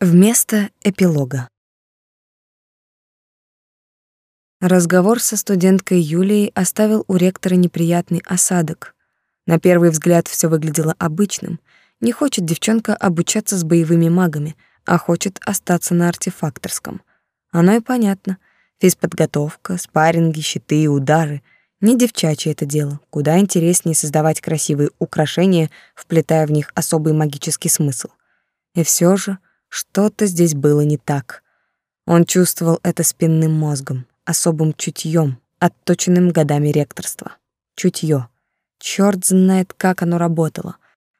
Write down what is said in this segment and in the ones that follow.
Вместо эпилога. Разговор со студенткой Юлией оставил у ректора неприятный осадок. На первый взгляд все выглядело обычным. Не хочет девчонка обучаться с боевыми магами, а хочет остаться на артефакторском. Оно и понятно. Физподготовка, спарринги, щиты и удары. Не девчачье это дело. Куда интереснее создавать красивые украшения, вплетая в них особый магический смысл. И все же что-то здесь было не так. Он чувствовал это спинным мозгом, особым чутьем, отточенным годами ректорства. Чутье. Черт знает, как оно работало.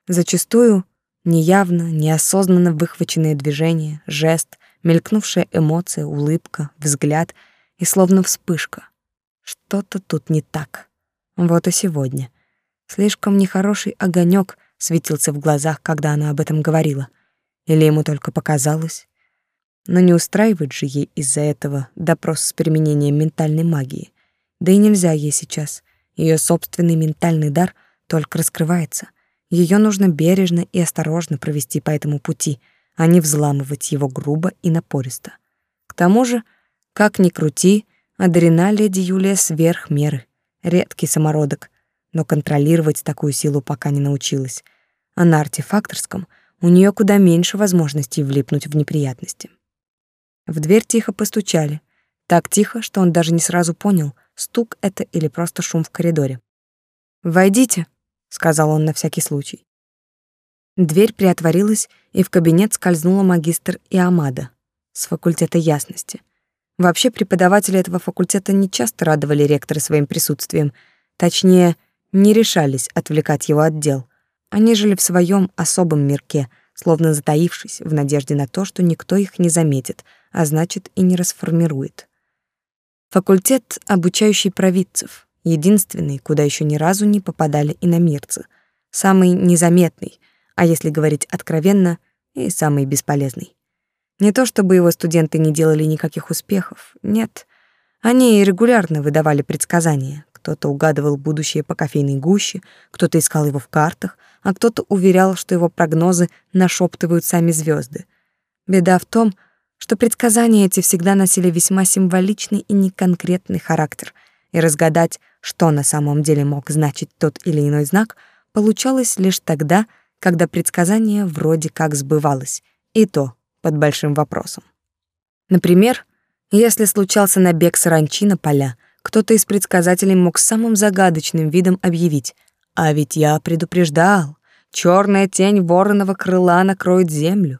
Зачастую неявно, неосознанно выхваченные движения, жест, мелькнувшая эмоция, улыбка, взгляд и словно вспышка. Что-то тут не так. Вот и сегодня. Слишком нехороший огонек светился в глазах, когда она об этом говорила. Или ему только показалось? Но не устраивает же ей из-за этого допрос с применением ментальной магии. Да и нельзя ей сейчас. Ее собственный ментальный дар только раскрывается. Ее нужно бережно и осторожно провести по этому пути, а не взламывать его грубо и напористо. К тому же, как ни крути, одарена леди Юлия сверх меры. Редкий самородок, но контролировать такую силу пока не научилась. А на артефакторском — у нее куда меньше возможностей влипнуть в неприятности. В дверь тихо постучали. Так тихо, что он даже не сразу понял, стук это или просто шум в коридоре. «Войдите», — сказал он на всякий случай. Дверь приотворилась, и в кабинет скользнула магистр Иамада с факультета ясности. Вообще преподаватели этого факультета не часто радовали ректора своим присутствием, точнее, не решались отвлекать его от дел. Они жили в своем особом мирке, словно затаившись в надежде на то, что никто их не заметит, а значит и не расформирует. Факультет, обучающий провидцев, единственный, куда еще ни разу не попадали иномирцы, самый незаметный, а если говорить откровенно, и самый бесполезный. Не то чтобы его студенты не делали никаких успехов, нет. Они регулярно выдавали предсказания, кто-то угадывал будущее по кофейной гуще, кто-то искал его в картах, а кто-то уверял, что его прогнозы нашептывают сами звезды. Беда в том, что предсказания эти всегда носили весьма символичный и неконкретный характер, и разгадать, что на самом деле мог значить тот или иной знак, получалось лишь тогда, когда предсказание вроде как сбывалось, и то под большим вопросом. Например, если случался набег саранчи на поля — кто-то из предсказателей мог самым загадочным видом объявить «А ведь я предупреждал, черная тень вороного крыла накроет землю».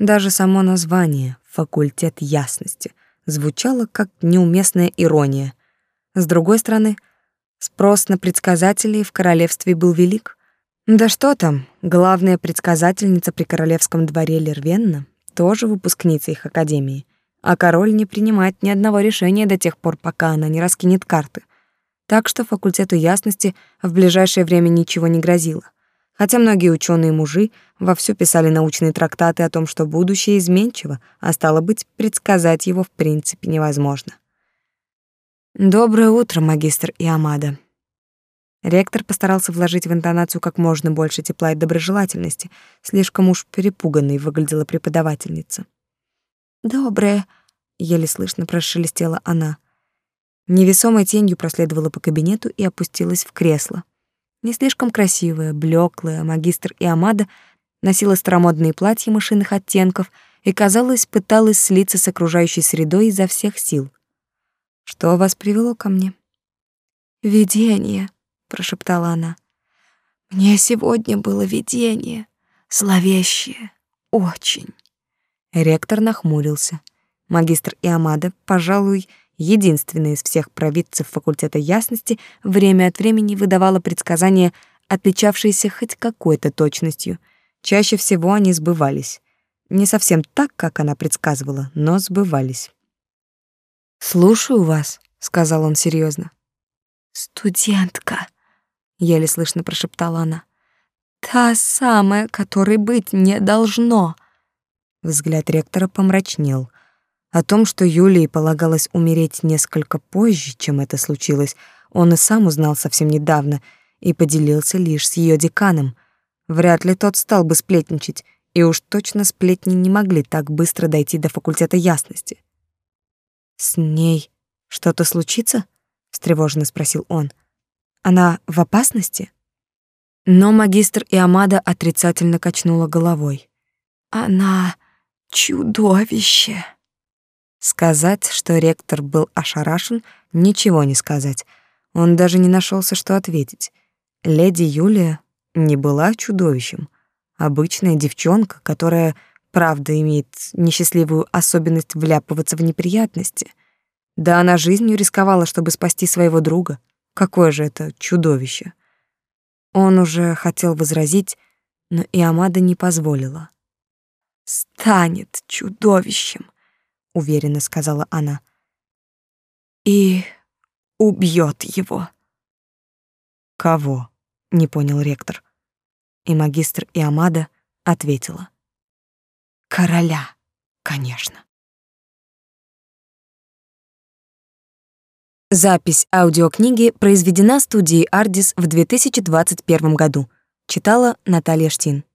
Даже само название «факультет ясности» звучало как неуместная ирония. С другой стороны, спрос на предсказателей в королевстве был велик. Да что там, главная предсказательница при королевском дворе Лервенна тоже выпускница их академии — а король не принимает ни одного решения до тех пор, пока она не раскинет карты. Так что факультету ясности в ближайшее время ничего не грозило. Хотя многие ученые мужи вовсю писали научные трактаты о том, что будущее изменчиво, а стало быть, предсказать его в принципе невозможно. «Доброе утро, магистр Иамада». Ректор постарался вложить в интонацию как можно больше тепла и доброжелательности, слишком уж перепуганной выглядела преподавательница. «Доброе», — еле слышно прошелестела она. Невесомой тенью проследовала по кабинету и опустилась в кресло. Не слишком красивая, блеклая, магистр Иамада носила старомодные платья машинных оттенков и, казалось, пыталась слиться с окружающей средой изо всех сил. «Что вас привело ко мне?» «Видение», — прошептала она. «Мне сегодня было видение, зловещее, очень». Ректор нахмурился. Магистр Иамада, пожалуй, единственный из всех провидцев факультета ясности, время от времени выдавала предсказания, отличавшиеся хоть какой-то точностью. Чаще всего они сбывались. Не совсем так, как она предсказывала, но сбывались. «Слушаю вас», — сказал он серьезно. «Студентка», — еле слышно прошептала она. «Та самая, которой быть не должно». Взгляд ректора помрачнел. О том, что Юлии полагалось умереть несколько позже, чем это случилось, он и сам узнал совсем недавно и поделился лишь с ее деканом. Вряд ли тот стал бы сплетничать И уж точно сплетни не могли так быстро дойти до факультета ясности. «С ней что-то случится?» — встревоженно спросил он. «Она в опасности?» Но магистр Иамада отрицательно качнула головой. «Она чудовище!» Сказать, что ректор был ошарашен, ничего не сказать. Он даже не нашелся, что ответить. Леди Юлия не была чудовищем. Обычная девчонка, которая, правда, имеет несчастливую особенность вляпываться в неприятности. Да она жизнью рисковала, чтобы спасти своего друга. Какое же это чудовище! Он уже хотел возразить, но Иамада не позволила. «Станет чудовищем», — уверенно сказала она. «И убьет его». «Кого?» — не понял ректор. И магистр Иамада ответила. «Короля, конечно». Запись аудиокниги произведена студией Ardis в 2021 году. Читала Наталья Штин.